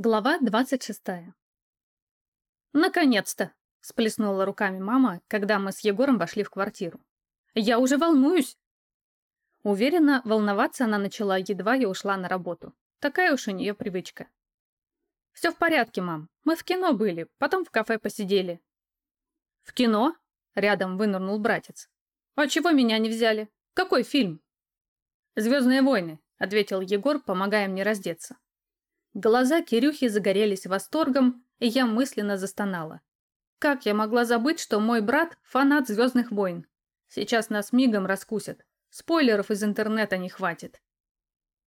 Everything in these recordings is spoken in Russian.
Глава 26. «Наконец-то!» – сплеснула руками мама, когда мы с Егором вошли в квартиру. «Я уже волнуюсь!» Уверена, волноваться она начала, едва я ушла на работу. Такая уж у нее привычка. «Все в порядке, мам. Мы в кино были, потом в кафе посидели». «В кино?» – рядом вынырнул братец. «А чего меня не взяли? Какой фильм?» «Звездные войны», – ответил Егор, помогая мне раздеться. Глаза Кирюхи загорелись восторгом, и я мысленно застонала. Как я могла забыть, что мой брат – фанат «Звездных войн»? Сейчас нас мигом раскусят. Спойлеров из интернета не хватит.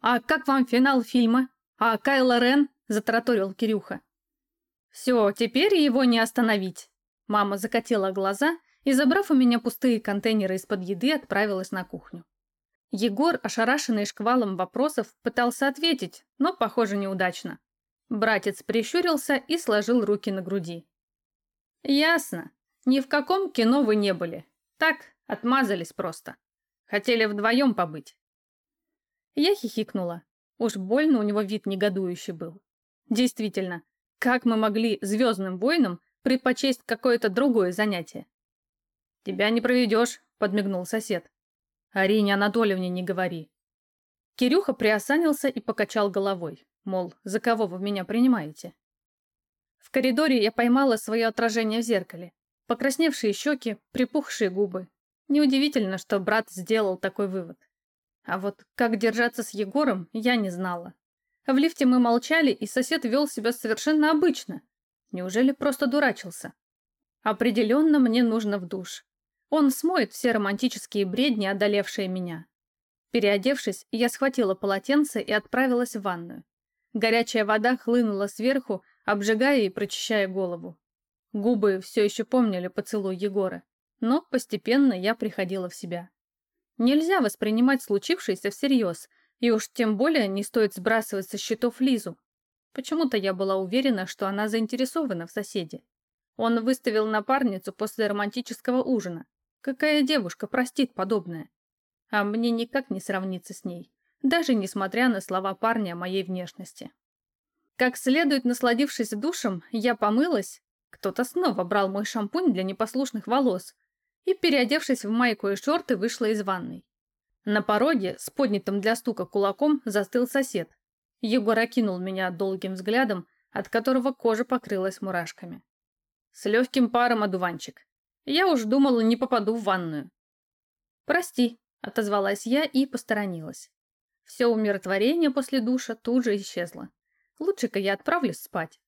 «А как вам финал фильма? А Кайло Рен?» – затараторил Кирюха. «Все, теперь его не остановить». Мама закатила глаза и, забрав у меня пустые контейнеры из-под еды, отправилась на кухню. Егор, ошарашенный шквалом вопросов, пытался ответить, но, похоже, неудачно. Братец прищурился и сложил руки на груди. «Ясно. Ни в каком кино вы не были. Так, отмазались просто. Хотели вдвоем побыть». Я хихикнула. Уж больно у него вид негодующий был. Действительно, как мы могли звездным воинам предпочесть какое-то другое занятие? «Тебя не проведешь», — подмигнул сосед. Арине Анатольевне не говори. Кирюха приосанился и покачал головой, мол, за кого вы меня принимаете? В коридоре я поймала свое отражение в зеркале. Покрасневшие щеки, припухшие губы. Неудивительно, что брат сделал такой вывод. А вот как держаться с Егором, я не знала. В лифте мы молчали, и сосед вел себя совершенно обычно. Неужели просто дурачился? Определенно мне нужно в душ. Он смоет все романтические бредни, одолевшие меня. Переодевшись, я схватила полотенце и отправилась в ванную. Горячая вода хлынула сверху, обжигая и прочищая голову. Губы все еще помнили поцелуй Егора, но постепенно я приходила в себя. Нельзя воспринимать случившееся всерьез, и уж тем более не стоит сбрасывать со счетов Лизу. Почему-то я была уверена, что она заинтересована в соседе. Он выставил напарницу после романтического ужина, Какая девушка простит подобное? А мне никак не сравниться с ней, даже несмотря на слова парня о моей внешности. Как следует насладившись душем, я помылась, кто-то снова брал мой шампунь для непослушных волос и, переодевшись в майку и шорты, вышла из ванной. На пороге, с поднятым для стука кулаком, застыл сосед. Егор окинул меня долгим взглядом, от которого кожа покрылась мурашками. С легким паром одуванчик. Я уж думала, не попаду в ванную. «Прости», — отозвалась я и посторонилась. Все умиротворение после душа тут же исчезло. Лучше-ка я отправлюсь спать.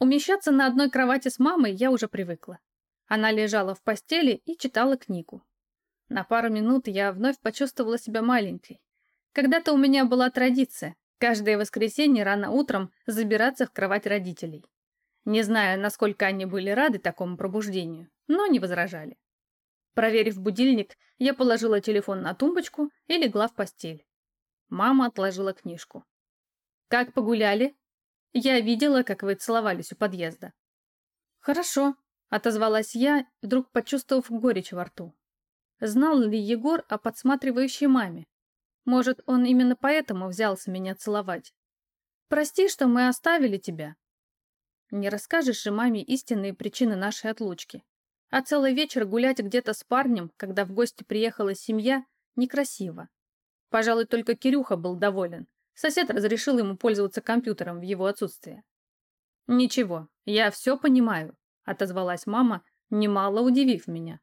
Умещаться на одной кровати с мамой я уже привыкла. Она лежала в постели и читала книгу. На пару минут я вновь почувствовала себя маленькой. Когда-то у меня была традиция каждое воскресенье рано утром забираться в кровать родителей. Не знаю, насколько они были рады такому пробуждению, но не возражали. Проверив будильник, я положила телефон на тумбочку и легла в постель. Мама отложила книжку. «Как погуляли?» «Я видела, как вы целовались у подъезда». «Хорошо», — отозвалась я, вдруг почувствовав горечь во рту. Знал ли Егор о подсматривающей маме? Может, он именно поэтому взялся меня целовать? «Прости, что мы оставили тебя», не расскажешь же маме истинные причины нашей отлучки. А целый вечер гулять где-то с парнем, когда в гости приехала семья, некрасиво. Пожалуй, только Кирюха был доволен. Сосед разрешил ему пользоваться компьютером в его отсутствие. «Ничего, я все понимаю», — отозвалась мама, немало удивив меня.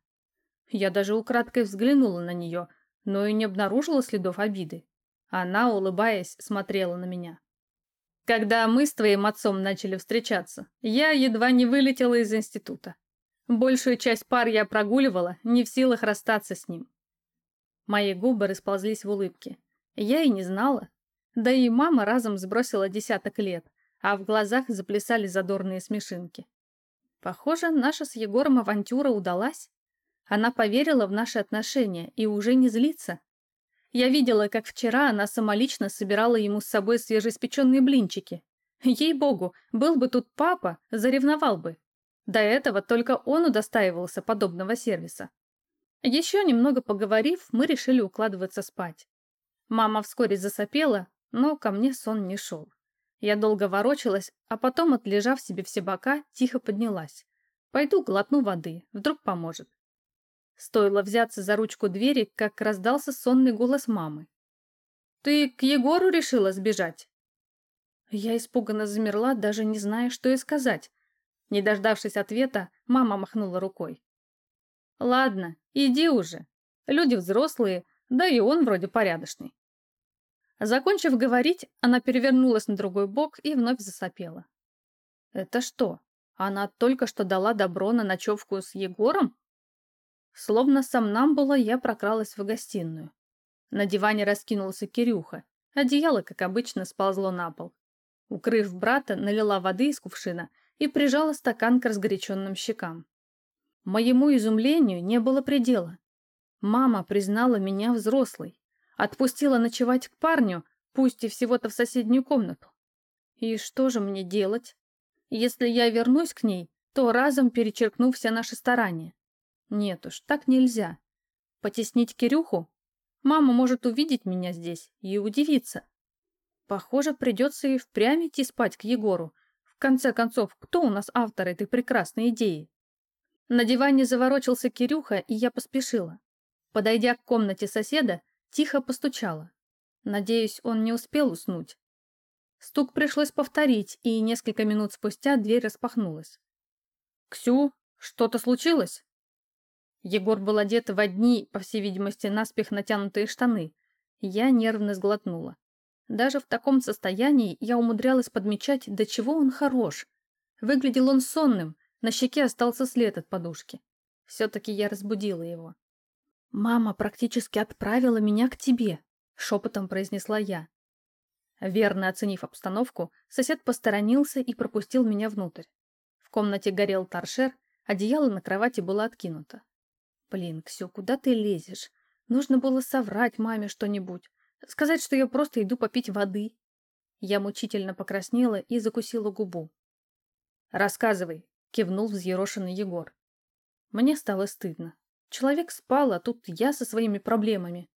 Я даже украдкой взглянула на нее, но и не обнаружила следов обиды. Она, улыбаясь, смотрела на меня. Когда мы с твоим отцом начали встречаться, я едва не вылетела из института. Большую часть пар я прогуливала, не в силах расстаться с ним. Мои губы расползлись в улыбке. Я и не знала. Да и мама разом сбросила десяток лет, а в глазах заплясали задорные смешинки. Похоже, наша с Егором авантюра удалась. Она поверила в наши отношения и уже не злится, я видела, как вчера она самолично собирала ему с собой свежеиспеченные блинчики. Ей-богу, был бы тут папа, заревновал бы. До этого только он удостаивался подобного сервиса. Еще немного поговорив, мы решили укладываться спать. Мама вскоре засопела, но ко мне сон не шел. Я долго ворочалась, а потом, отлежав себе все бока, тихо поднялась. Пойду глотну воды, вдруг поможет. Стоило взяться за ручку двери, как раздался сонный голос мамы. «Ты к Егору решила сбежать?» Я испуганно замерла, даже не зная, что и сказать. Не дождавшись ответа, мама махнула рукой. «Ладно, иди уже. Люди взрослые, да и он вроде порядочный». Закончив говорить, она перевернулась на другой бок и вновь засопела. «Это что, она только что дала добро на ночевку с Егором?» Словно сам нам было, я прокралась в гостиную. На диване раскинулся Кирюха. Одеяло, как обычно, сползло на пол. Укрыв брата, налила воды из кувшина и прижала стакан к разгоряченным щекам. Моему изумлению не было предела. Мама признала меня взрослой, отпустила ночевать к парню, пусть и всего-то в соседнюю комнату. И что же мне делать? Если я вернусь к ней, то разом перечеркну все наши старания. Нет уж, так нельзя. Потеснить Кирюху? Мама может увидеть меня здесь и удивиться. Похоже, придется и впрямь идти спать к Егору. Конце концов, кто у нас автор этой прекрасной идеи? На диване заворочился Кирюха, и я поспешила. Подойдя к комнате соседа, тихо постучала. Надеюсь, он не успел уснуть. Стук пришлось повторить, и несколько минут спустя дверь распахнулась. «Ксю, что-то случилось?» Егор был одет в одни, по всей видимости, наспех натянутые штаны. Я нервно сглотнула. Даже в таком состоянии я умудрялась подмечать, до чего он хорош. Выглядел он сонным, на щеке остался след от подушки. Все-таки я разбудила его. «Мама практически отправила меня к тебе», — шепотом произнесла я. Верно оценив обстановку, сосед посторонился и пропустил меня внутрь. В комнате горел торшер, одеяло на кровати было откинуто. «Блин, Ксю, куда ты лезешь? Нужно было соврать маме что-нибудь. Сказать, что я просто иду попить воды. Я мучительно покраснела и закусила губу. «Рассказывай», — кивнул взъерошенный Егор. Мне стало стыдно. Человек спал, а тут я со своими проблемами.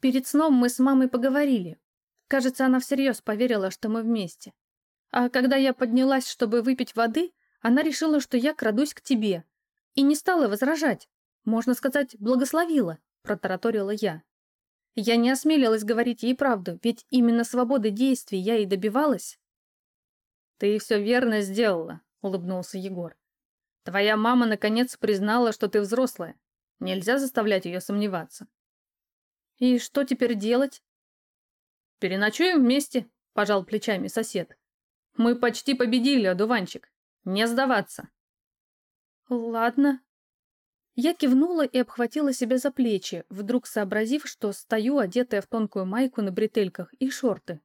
Перед сном мы с мамой поговорили. Кажется, она всерьез поверила, что мы вместе. А когда я поднялась, чтобы выпить воды, она решила, что я крадусь к тебе. И не стала возражать. Можно сказать, благословила, протараторила я. Я не осмелилась говорить ей правду, ведь именно свободы действий я и добивалась. «Ты все верно сделала», — улыбнулся Егор. «Твоя мама наконец признала, что ты взрослая. Нельзя заставлять ее сомневаться». «И что теперь делать?» «Переночуем вместе», — пожал плечами сосед. «Мы почти победили, одуванчик. Не сдаваться». «Ладно», я кивнула и обхватила себя за плечи, вдруг сообразив, что стою, одетая в тонкую майку на бретельках и шорты.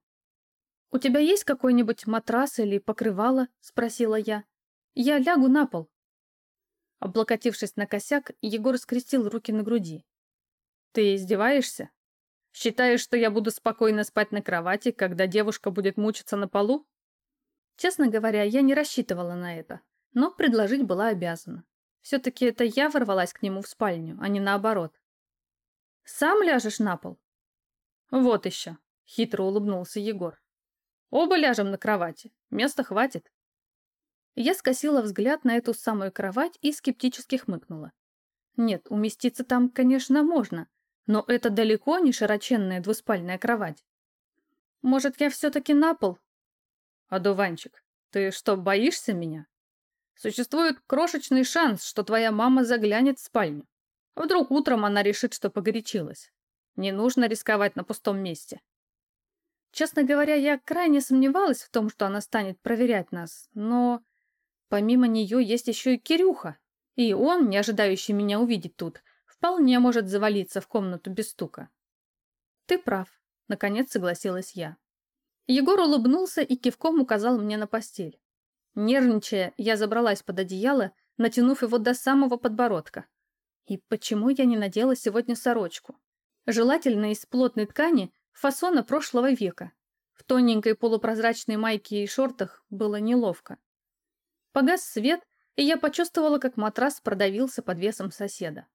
«У тебя есть какой-нибудь матрас или покрывало?» — спросила я. «Я лягу на пол». Облокотившись на косяк, Егор скрестил руки на груди. «Ты издеваешься? Считаешь, что я буду спокойно спать на кровати, когда девушка будет мучиться на полу?» Честно говоря, я не рассчитывала на это, но предложить была обязана. Все-таки это я ворвалась к нему в спальню, а не наоборот. «Сам ляжешь на пол?» «Вот еще», — хитро улыбнулся Егор. «Оба ляжем на кровати. Места хватит». Я скосила взгляд на эту самую кровать и скептически хмыкнула. Нет, уместиться там, конечно, можно, но это далеко не широченная двуспальная кровать. Может, я все-таки на пол? Одуванчик, ты что, боишься меня? Существует крошечный шанс, что твоя мама заглянет в спальню. Вдруг утром она решит, что погорячилась. Не нужно рисковать на пустом месте. Честно говоря, я крайне сомневалась в том, что она станет проверять нас, но помимо нее есть еще и Кирюха, и он, не ожидающий меня увидеть тут, вполне может завалиться в комнату без стука. Ты прав, наконец согласилась я. Егор улыбнулся и кивком указал мне на постель. Нервничая, я забралась под одеяло, натянув его до самого подбородка. И почему я не надела сегодня сорочку? Желательно из плотной ткани фасона прошлого века. В тоненькой полупрозрачной майке и шортах было неловко. Погас свет, и я почувствовала, как матрас продавился под весом соседа.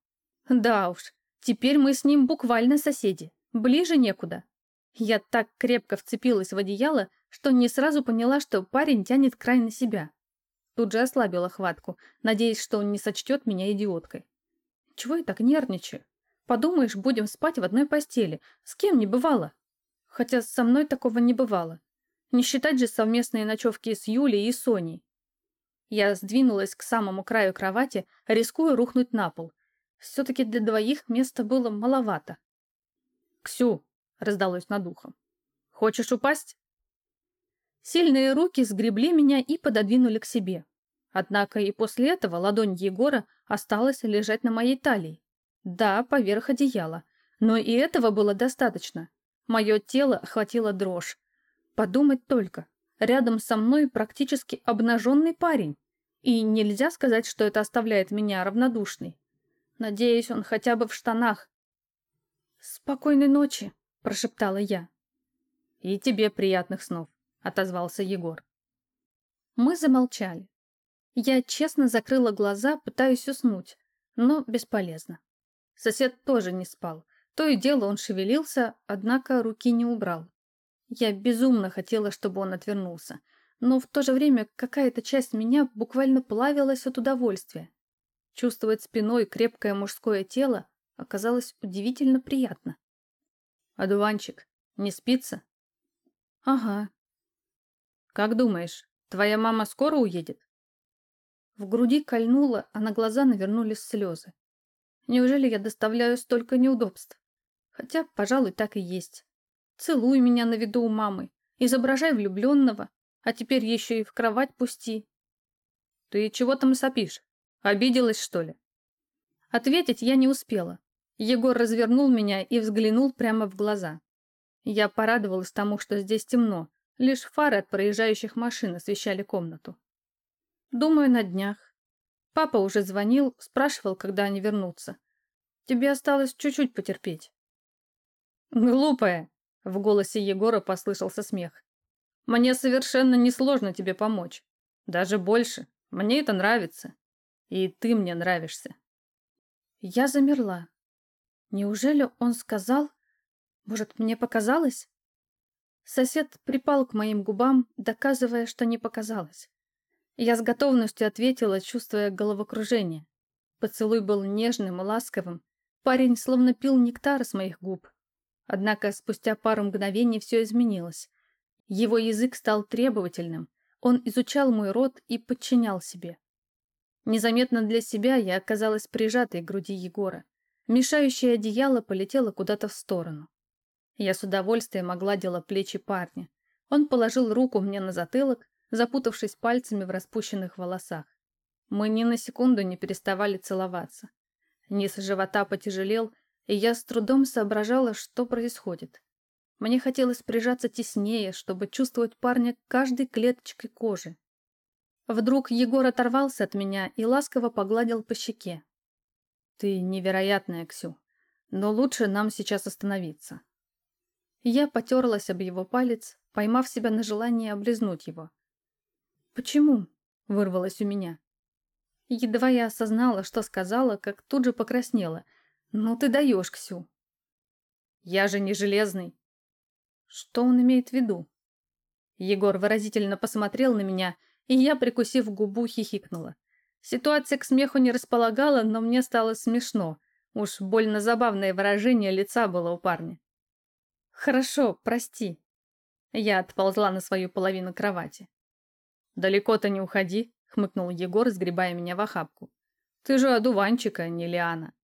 Да уж, теперь мы с ним буквально соседи, ближе некуда. Я так крепко вцепилась в одеяло, что не сразу поняла, что парень тянет край на себя. Тут же ослабила хватку, надеясь, что он не сочтет меня идиоткой. Чего я так нервничаю? Подумаешь, будем спать в одной постели. С кем не бывало? Хотя со мной такого не бывало. Не считать же совместные ночевки с Юлей и Соней. Я сдвинулась к самому краю кровати, рискуя рухнуть на пол. Все-таки для двоих места было маловато. «Ксю!» — раздалось над ухом. «Хочешь упасть?» Сильные руки сгребли меня и пододвинули к себе. Однако и после этого ладонь Егора осталась лежать на моей талии. Да, поверх одеяла. Но и этого было достаточно. Мое тело охватило дрожь. Подумать только. Рядом со мной практически обнаженный парень. И нельзя сказать, что это оставляет меня равнодушной. Надеюсь, он хотя бы в штанах. «Спокойной ночи», — прошептала я. «И тебе приятных снов», — отозвался Егор. Мы замолчали. Я честно закрыла глаза, пытаясь уснуть, но бесполезно. Сосед тоже не спал. То и дело он шевелился, однако руки не убрал. Я безумно хотела, чтобы он отвернулся, но в то же время какая-то часть меня буквально плавилась от удовольствия. Чувствовать спиной крепкое мужское тело оказалось удивительно приятно. «Одуванчик, не спится?» «Ага». «Как думаешь, твоя мама скоро уедет?» В груди кольнуло, а на глаза навернулись слезы. Неужели я доставляю столько неудобств? Хотя, пожалуй, так и есть. Целуй меня на виду у мамы, изображай влюбленного, а теперь еще и в кровать пусти. Ты чего там сопишь? Обиделась, что ли? Ответить я не успела. Егор развернул меня и взглянул прямо в глаза. Я порадовалась тому, что здесь темно, лишь фары от проезжающих машин освещали комнату. Думаю, на днях. Папа уже звонил, спрашивал, когда они вернутся. Тебе осталось чуть-чуть потерпеть. Глупая, в голосе Егора послышался смех. Мне совершенно несложно тебе помочь. Даже больше. Мне это нравится. И ты мне нравишься. Я замерла. Неужели он сказал? Может, мне показалось? Сосед припал к моим губам, доказывая, что не показалось. Я с готовностью ответила, чувствуя головокружение. Поцелуй был нежным и ласковым. Парень словно пил нектар с моих губ. Однако спустя пару мгновений все изменилось. Его язык стал требовательным. Он изучал мой рот и подчинял себе. Незаметно для себя я оказалась прижатой к груди Егора. Мешающее одеяло полетело куда-то в сторону. Я с удовольствием огладила плечи парня. Он положил руку мне на затылок, запутавшись пальцами в распущенных волосах. Мы ни на секунду не переставали целоваться. Низ живота потяжелел, и я с трудом соображала, что происходит. Мне хотелось прижаться теснее, чтобы чувствовать парня каждой клеточкой кожи. Вдруг Егор оторвался от меня и ласково погладил по щеке. «Ты невероятная, Ксю, но лучше нам сейчас остановиться». Я потерлась об его палец, поймав себя на желании облизнуть его. «Почему?» — вырвалось у меня. Едва я осознала, что сказала, как тут же покраснела. «Ну ты даешь, Ксю!» «Я же не железный!» Что он имеет в виду? Егор выразительно посмотрел на меня, и я, прикусив губу, хихикнула. Ситуация к смеху не располагала, но мне стало смешно. Уж больно забавное выражение лица было у парня. «Хорошо, прости». Я отползла на свою половину кровати. «Далеко-то не уходи», — хмыкнул Егор, сгребая меня в охапку. «Ты же одуванчик, а не Лиана».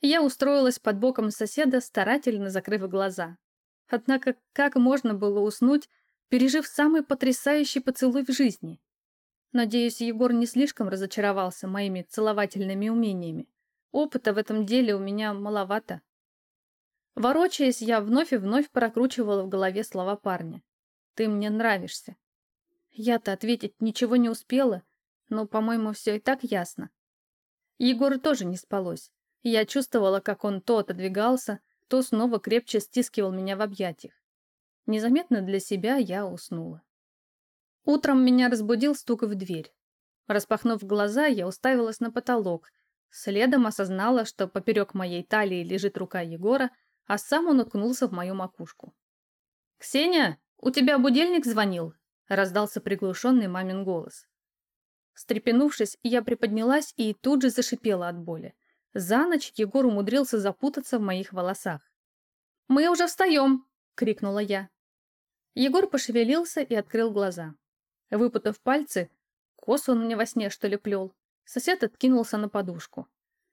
Я устроилась под боком соседа, старательно закрыв глаза. Однако как можно было уснуть, пережив самый потрясающий поцелуй в жизни? Надеюсь, Егор не слишком разочаровался моими целовательными умениями. Опыта в этом деле у меня маловато. Ворочаясь, я вновь и вновь прокручивала в голове слова парня. «Ты мне нравишься. Я-то ответить ничего не успела, но, по-моему, все и так ясно. Егору тоже не спалось. Я чувствовала, как он то отодвигался, то снова крепче стискивал меня в объятиях. Незаметно для себя я уснула. Утром меня разбудил стук в дверь. Распахнув глаза, я уставилась на потолок. Следом осознала, что поперек моей талии лежит рука Егора, а сам он уткнулся в мою макушку. «Ксения, «У тебя будильник звонил?» – раздался приглушенный мамин голос. Встрепенувшись, я приподнялась и тут же зашипела от боли. За ночь Егор умудрился запутаться в моих волосах. «Мы уже встаем!» – крикнула я. Егор пошевелился и открыл глаза. Выпутав пальцы, косу он мне во сне, что ли, плел, сосед откинулся на подушку.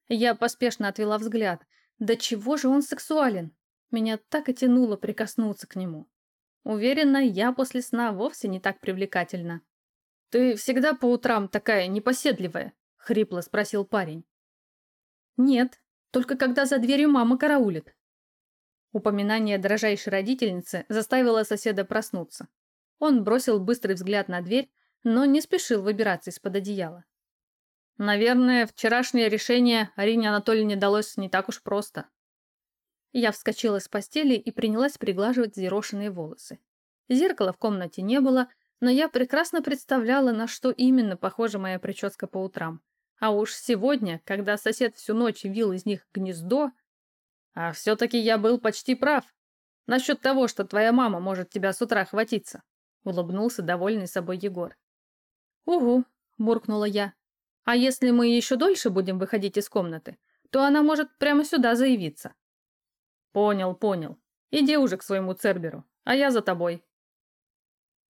Я поспешно отвела взгляд. Да чего же он сексуален? Меня так и тянуло прикоснуться к нему. Уверена, я после сна вовсе не так привлекательна. «Ты всегда по утрам такая непоседливая?» — хрипло спросил парень. «Нет, только когда за дверью мама караулит». Упоминание дрожайшей родительницы заставило соседа проснуться. Он бросил быстрый взгляд на дверь, но не спешил выбираться из-под одеяла. Наверное, вчерашнее решение Арине Анатольевне далось не так уж просто. Я вскочила с постели и принялась приглаживать зерошенные волосы. Зеркала в комнате не было, но я прекрасно представляла, на что именно похожа моя прическа по утрам. А уж сегодня, когда сосед всю ночь вил из них гнездо... А все-таки я был почти прав. Насчет того, что твоя мама может тебя с утра хватиться. Улыбнулся довольный собой Егор. «Угу», — буркнула я. «А если мы еще дольше будем выходить из комнаты, то она может прямо сюда заявиться». «Понял, понял. Иди уже к своему Церберу, а я за тобой»,